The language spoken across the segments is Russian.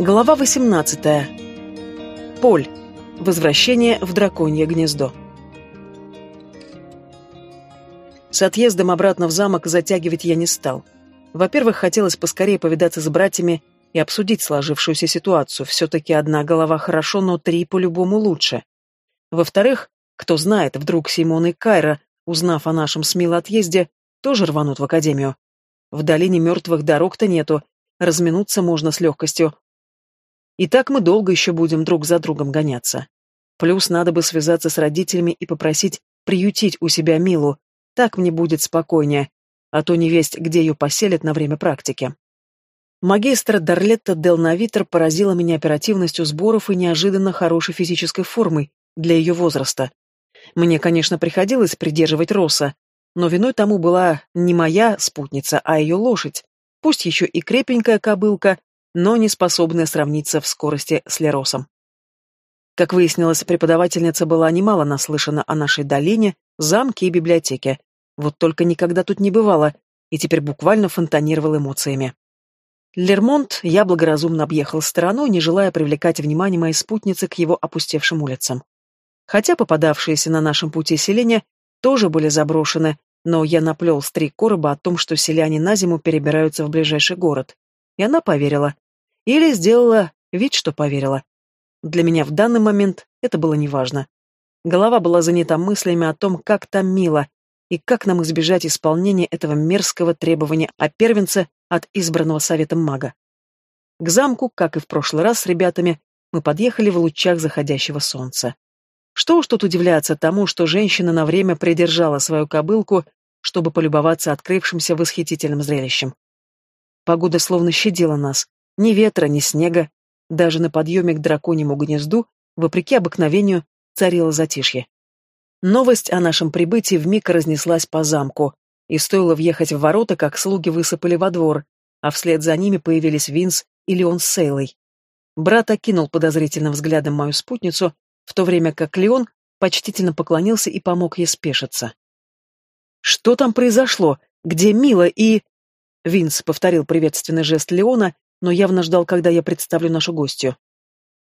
Глава 18. Поль. Возвращение в драконье гнездо. С отъездом обратно в замок затягивать я не стал. Во-первых, хотелось поскорее повидаться с братьями и обсудить сложившуюся ситуацию. Все-таки одна голова хорошо, но три по-любому лучше. Во-вторых, кто знает, вдруг Симон и Кайра, узнав о нашем с отъезде, тоже рванут в академию. В долине мертвых дорог-то нету, разминуться можно с легкостью, и так мы долго еще будем друг за другом гоняться. Плюс надо бы связаться с родителями и попросить приютить у себя Милу. Так мне будет спокойнее, а то не весть, где ее поселят на время практики. Магистр Дарлетта Дел Навитер поразила меня оперативностью сборов и неожиданно хорошей физической формой для ее возраста. Мне, конечно, приходилось придерживать Росса, но виной тому была не моя спутница, а ее лошадь, пусть еще и крепенькая кобылка, но не способная сравниться в скорости с Леросом. Как выяснилось, преподавательница была немало наслышана о нашей долине, замке и библиотеке, вот только никогда тут не бывала, и теперь буквально фонтанировал эмоциями. Лермонт я благоразумно объехал стороной, не желая привлекать внимание моей спутницы к его опустевшим улицам. Хотя попадавшиеся на нашем пути селения тоже были заброшены, но я наплел с три короба о том, что селяне на зиму перебираются в ближайший город. И она поверила. Или сделала вид, что поверила. Для меня в данный момент это было неважно. Голова была занята мыслями о том, как там мило, и как нам избежать исполнения этого мерзкого требования о первенце от избранного советом мага. К замку, как и в прошлый раз с ребятами, мы подъехали в лучах заходящего солнца. Что уж тут удивляться тому, что женщина на время придержала свою кобылку, чтобы полюбоваться открывшимся восхитительным зрелищем. Погода словно щадила нас. Ни ветра, ни снега. Даже на подъеме к драконьему гнезду, вопреки обыкновению, царило затишье. Новость о нашем прибытии вмиг разнеслась по замку, и стоило въехать в ворота, как слуги высыпали во двор, а вслед за ними появились Винс и Леон с Сейлой. Брат окинул подозрительным взглядом мою спутницу, в то время как Леон почтительно поклонился и помог ей спешиться. «Что там произошло? Где Мила и...» Винс повторил приветственный жест Леона, но явно ждал, когда я представлю нашу гостью.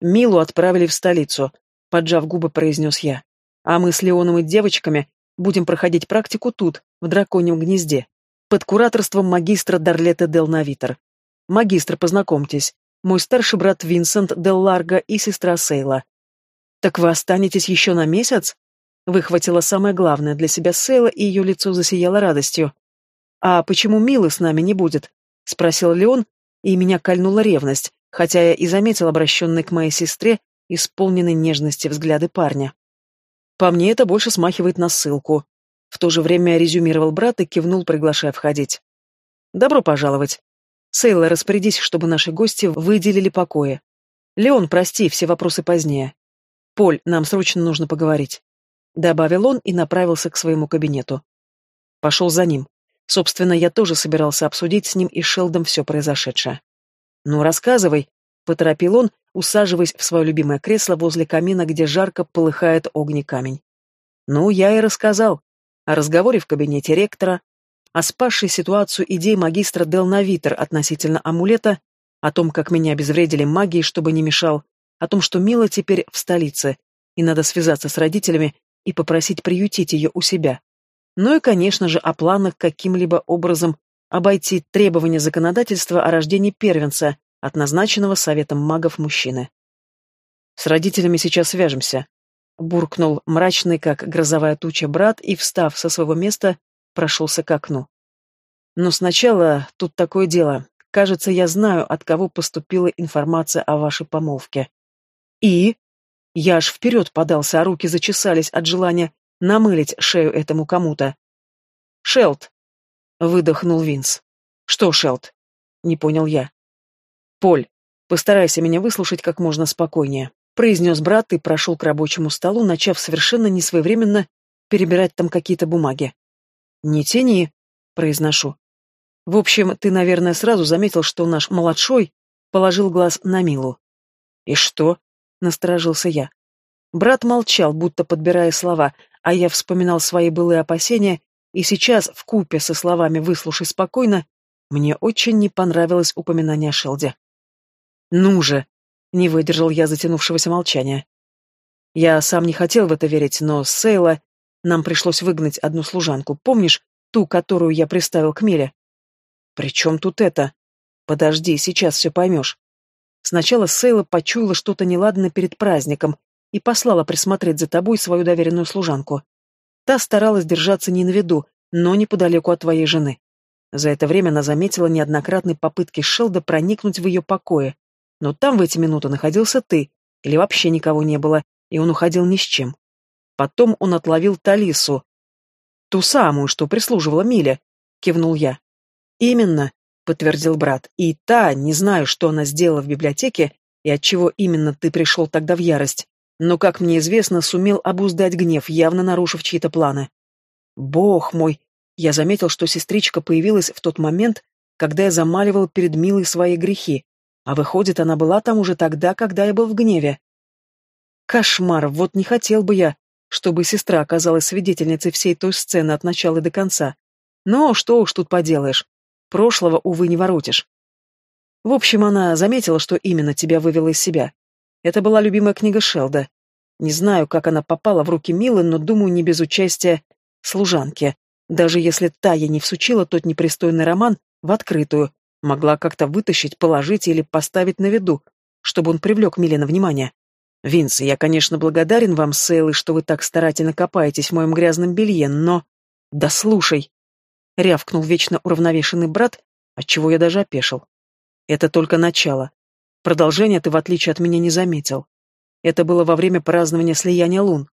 «Милу отправили в столицу», — поджав губы, произнес я. «А мы с Леоном и девочками будем проходить практику тут, в драконьем гнезде, под кураторством магистра Дарлета Дел Навитер. Магистр, познакомьтесь, мой старший брат Винсент Дел Ларго и сестра Сейла. Так вы останетесь еще на месяц?» Выхватила самое главное для себя Сейла, и ее лицо засияло радостью. «А почему Милы с нами не будет?» — спросил Леон, и меня кольнула ревность, хотя я и заметил обращенный к моей сестре исполненный нежности взгляды парня. По мне это больше смахивает на ссылку. В то же время резюмировал брат и кивнул, приглашая входить. «Добро пожаловать. Сейла, распорядись, чтобы наши гости выделили покои. Леон, прости, все вопросы позднее. Поль, нам срочно нужно поговорить». Добавил он и направился к своему кабинету. Пошел за ним. Собственно, я тоже собирался обсудить с ним и Шелдом все произошедшее. «Ну, рассказывай», — поторопил он, усаживаясь в свое любимое кресло возле камина, где жарко полыхает огни камень. Ну, я и рассказал. О разговоре в кабинете ректора, о спасшей ситуацию идей магистра Делнавитер относительно амулета, о том, как меня обезвредили магией, чтобы не мешал, о том, что Мила теперь в столице, и надо связаться с родителями и попросить приютить ее у себя. Ну и, конечно же, о планах каким-либо образом обойти требования законодательства о рождении первенца от назначенного советом магов мужчины. «С родителями сейчас свяжемся», — буркнул мрачный, как грозовая туча, брат и, встав со своего места, прошелся к окну. «Но сначала тут такое дело. Кажется, я знаю, от кого поступила информация о вашей помолвке». «И?» Я аж вперед подался, а руки зачесались от желания намылить шею этому кому-то. «Шелд!» — выдохнул Винс. «Что, Шелд?» — не понял я. «Поль, постарайся меня выслушать как можно спокойнее», — произнес брат и прошел к рабочему столу, начав совершенно несвоевременно перебирать там какие-то бумаги. «Не тяни», — произношу. «В общем, ты, наверное, сразу заметил, что наш младшой положил глаз на Милу». «И что?» — насторожился я. Брат молчал, будто подбирая слова, а я вспоминал свои былые опасения, и сейчас, в купе со словами «выслушай спокойно», мне очень не понравилось упоминание о Шелде. Ну же! Не выдержал я затянувшегося молчания. Я сам не хотел в это верить, но Сейла... Нам пришлось выгнать одну служанку. Помнишь, ту, которую я приставил к Миле? «При чем тут это?» «Подожди, сейчас все поймешь». Сначала Сейла почуяла что-то неладное перед праздником и послала присмотреть за тобой свою доверенную служанку. Та старалась держаться не на виду, но неподалеку от твоей жены. За это время она заметила неоднократные попытки Шелда проникнуть в ее покои, но там в эти минуты находился ты, или вообще никого не было, и он уходил ни с чем. Потом он отловил Талису. Ту самую, что прислуживала Миле, кивнул я. Именно, подтвердил брат. И та, не знаю, что она сделала в библиотеке и от чего именно ты пришел тогда в ярость, но, как мне известно, сумел обуздать гнев, явно нарушив чьи-то планы. Бог мой! Я заметил, что сестричка появилась в тот момент, когда я замаливал перед Милой свои грехи, а выходит, она была там уже тогда, когда я был в гневе. Кошмар, вот не хотел бы я, чтобы сестра оказалась свидетельницей всей той сцены от начала до конца. Но что уж тут поделаешь. Прошлого, увы, не воротишь. В общем, она заметила, что именно тебя вывело из себя. Это была любимая книга Шелда. Не знаю, как она попала в руки Милы, но, думаю, не без участия служанки. Даже если та ей не всучила тот непристойный роман в открытую, могла как-то вытащить, положить или поставить на виду, чтобы он привлек Миле на внимание. «Винс, я, конечно, благодарен вам, Сейлы, что вы так старательно копаетесь в моем грязном белье, но...» «Да слушай!» — рявкнул вечно уравновешенный брат, отчего я даже опешил. «Это только начало. Продолжение ты, в отличие от меня, не заметил. Это было во время празднования слияния лун.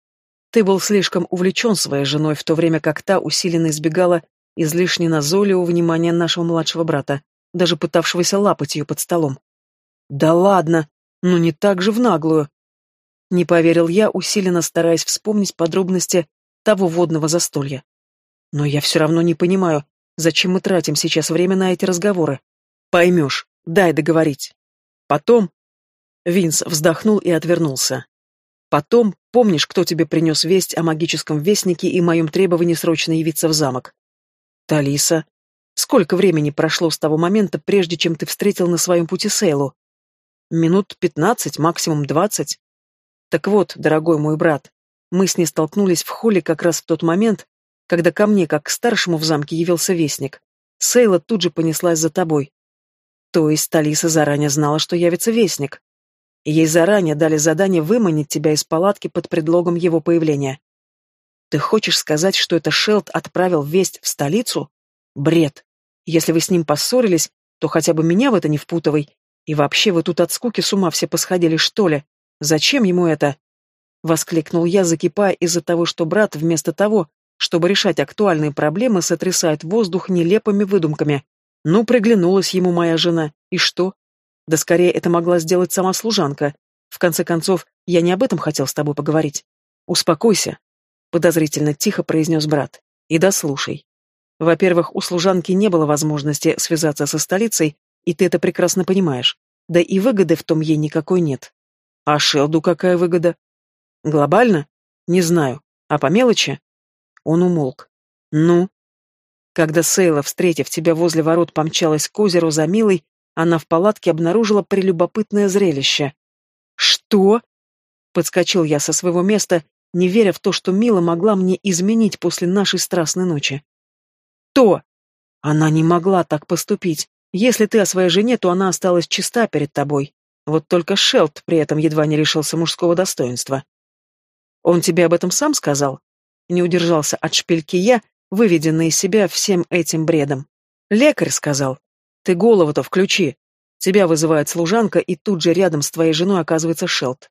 Ты был слишком увлечен своей женой, в то время как та усиленно избегала излишне назойливого внимания нашего младшего брата, даже пытавшегося лапать ее под столом. «Да ладно! Ну не так же в наглую!» Не поверил я, усиленно стараясь вспомнить подробности того водного застолья. Но я все равно не понимаю, зачем мы тратим сейчас время на эти разговоры. Поймешь, дай договорить. Потом... Винс вздохнул и отвернулся. Потом, помнишь, кто тебе принес весть о магическом вестнике и моем требовании срочно явиться в замок? Талиса. Сколько времени прошло с того момента, прежде чем ты встретил на своем пути Сейлу? Минут пятнадцать, максимум двадцать. Так вот, дорогой мой брат, мы с ней столкнулись в холле как раз в тот момент, когда ко мне, как к старшему в замке, явился вестник. Сейла тут же понеслась за тобой. То есть Талиса заранее знала, что явится вестник. ей заранее дали задание выманить тебя из палатки под предлогом его появления. Ты хочешь сказать, что это Шелд отправил весть в столицу? Бред. Если вы с ним поссорились, то хотя бы меня в это не впутывай. И вообще вы тут от скуки с ума все посходили, что ли? Зачем ему это? Воскликнул я, закипая из-за того, что брат вместо того, чтобы решать актуальные проблемы, сотрясает воздух нелепыми выдумками. Ну, приглянулась ему моя жена. И что? Да скорее это могла сделать сама служанка. В конце концов, я не об этом хотел с тобой поговорить. Успокойся, подозрительно тихо произнес брат. И дослушай. Во-первых, у служанки не было возможности связаться со столицей, и ты это прекрасно понимаешь. Да и выгоды в том ей никакой нет. А Шелду какая выгода? Глобально? Не знаю. А по мелочи? Он умолк. Ну? Когда Сейла, встретив тебя возле ворот, помчалась к озеру за Милой, она в палатке обнаружила прелюбопытное зрелище. «Что?» Подскочил я со своего места, не веря в то, что Мила могла мне изменить после нашей страстной ночи. «То!» Она не могла так поступить. Если ты о своей жене, то она осталась чиста перед тобой. Вот только Шелд при этом едва не лишился мужского достоинства. «Он тебе об этом сам сказал?» Не удержался от шпильки я, выведенный из себя всем этим бредом. «Лекарь сказал. Ты голову-то включи. Тебя вызывает служанка, и тут же рядом с твоей женой оказывается Шелд.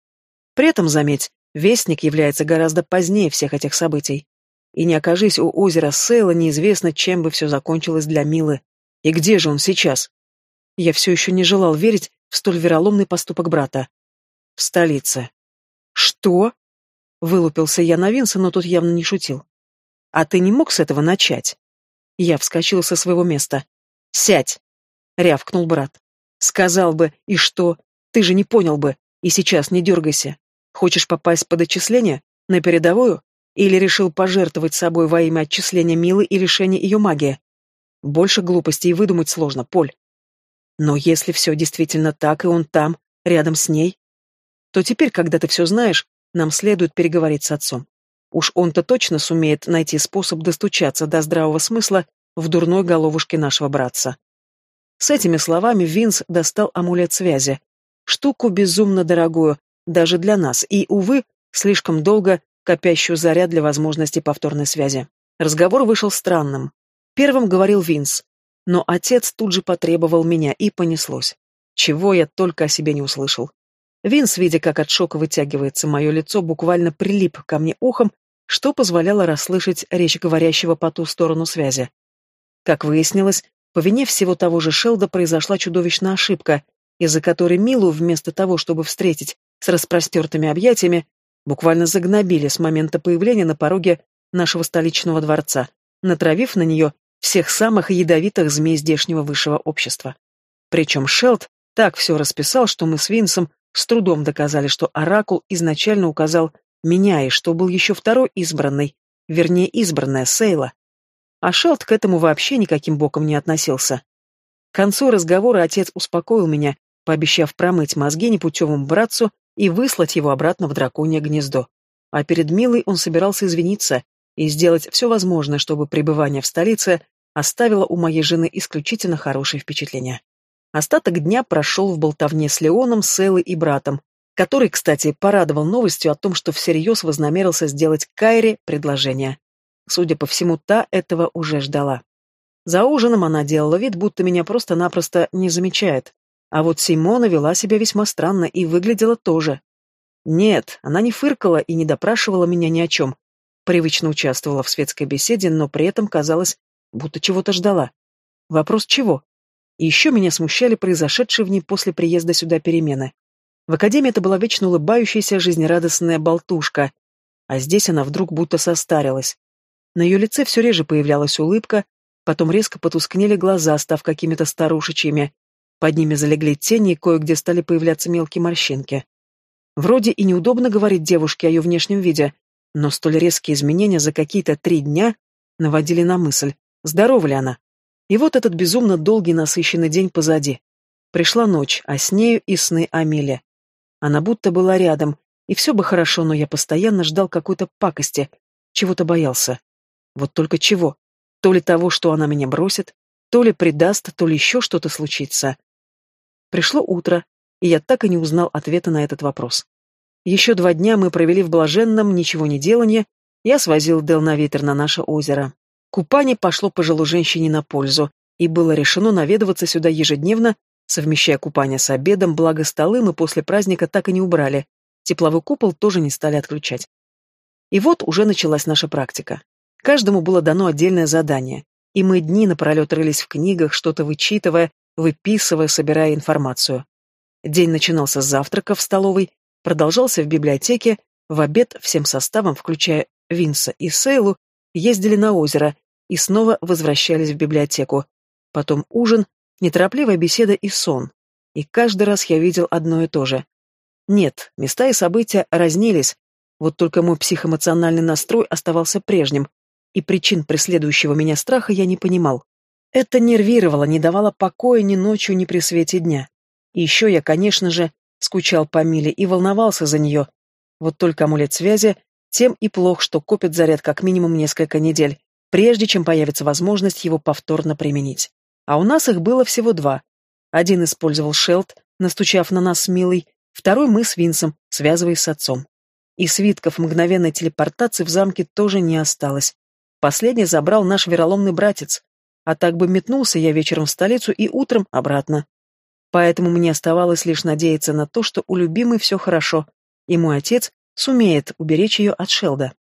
При этом, заметь, Вестник является гораздо позднее всех этих событий. И не окажись у озера Сейла, неизвестно, чем бы все закончилось для Милы. И где же он сейчас? Я все еще не желал верить в столь вероломный поступок брата. В столице. Что? Вылупился я на Винса, но тот явно не шутил. А ты не мог с этого начать? Я вскочил со своего места. Сядь! Рявкнул брат. Сказал бы, и что? Ты же не понял бы. И сейчас не дергайся. Хочешь попасть под отчисление? На передовую? Или решил пожертвовать собой во имя отчисления Милы и лишения ее магии? Больше глупостей выдумать сложно, Поль. Но если все действительно так, и он там, рядом с ней, то теперь, когда ты все знаешь, нам следует переговорить с отцом. Уж он-то точно сумеет найти способ достучаться до здравого смысла в дурной головушке нашего братца. С этими словами Винс достал амулет связи. Штуку безумно дорогую, даже для нас, и, увы, слишком долго копящую заряд для возможности повторной связи. Разговор вышел странным. Первым говорил Винс, но отец тут же потребовал меня, и понеслось. Чего я только о себе не услышал. Винс, видя, как от шока вытягивается мое лицо, буквально прилип ко мне ухом, что позволяло расслышать речь говорящего по ту сторону связи. Как выяснилось, по вине всего того же Шелда произошла чудовищная ошибка, из-за которой Милу, вместо того, чтобы встретить с распростертыми объятиями, буквально загнобили с момента появления на пороге нашего столичного дворца, натравив на нее всех самых ядовитых змей здешнего высшего общества. Причем Шелд так все расписал, что мы с Винсом с трудом доказали, что Оракул изначально указал меня и что был еще второй избранный, вернее, избранная Сейла. А Шелд к этому вообще никаким боком не относился. К концу разговора отец успокоил меня, пообещав промыть мозги непутевому братцу и выслать его обратно в драконье гнездо. А перед Милой он собирался извиниться и сделать все возможное, чтобы пребывание в столице оставило у моей жены исключительно хорошее впечатление. Остаток дня прошел в болтовне с Леоном, Селой и братом, который, кстати, порадовал новостью о том, что всерьез вознамерился сделать Кайре предложение. Судя по всему, та этого уже ждала. За ужином она делала вид, будто меня просто-напросто не замечает. А вот Симона вела себя весьма странно и выглядела тоже. Нет, она не фыркала и не допрашивала меня ни о чем. Привычно участвовала в светской беседе, но при этом казалось, будто чего-то ждала. Вопрос чего? И еще меня смущали произошедшие в ней после приезда сюда перемены. В академии это была вечно улыбающаяся, жизнерадостная болтушка, а здесь она вдруг будто состарилась. На ее лице все реже появлялась улыбка, потом резко потускнели глаза, став какими-то старушечьими. Под ними залегли тени, и кое-где стали появляться мелкие морщинки. Вроде и неудобно говорить девушке о ее внешнем виде, но столь резкие изменения за какие-то три дня наводили на мысль, здорова ли она. И вот этот безумно долгий насыщенный день позади. Пришла ночь, а с нею и сны Амели. Она будто была рядом, и все бы хорошо, но я постоянно ждал какой-то пакости, чего-то боялся. Вот только чего? То ли того, что она меня бросит, то ли предаст, то ли еще что-то случится. Пришло утро, и я так и не узнал ответа на этот вопрос. Еще два дня мы провели в блаженном ничего не делании, я свозил Дел на ветер на наше озеро. Купание пошло пожилой женщине на пользу, и было решено наведываться сюда ежедневно, совмещая купание с обедом, благо столы мы после праздника так и не убрали, тепловой купол тоже не стали отключать. И вот уже началась наша практика. Каждому было дано отдельное задание, и мы дни напролет рылись в книгах, что-то вычитывая, выписывая, собирая информацию. День начинался с завтрака в столовой, продолжался в библиотеке, в обед всем составом, включая Винса и Сейлу, ездили на озеро и снова возвращались в библиотеку. Потом ужин, неторопливая беседа и сон. И каждый раз я видел одно и то же. Нет, места и события разнились, вот только мой психоэмоциональный настрой оставался прежним, и причин преследующего меня страха я не понимал. Это нервировало, не давало покоя ни ночью, ни при свете дня. И еще я, конечно же, скучал по Миле и волновался за нее. Вот только амулет связи тем и плох, что копит заряд как минимум несколько недель, прежде чем появится возможность его повторно применить. А у нас их было всего два. Один использовал Шелд, настучав на нас с Милой, второй мы с Винсом, связываясь с отцом. И свитков мгновенной телепортации в замке тоже не осталось. Последний забрал наш вероломный братец, а так бы метнулся я вечером в столицу и утром обратно. Поэтому мне оставалось лишь надеяться на то, что у любимой все хорошо, и мой отец сумеет уберечь ее от Шелда.